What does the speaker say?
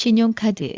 신용카드.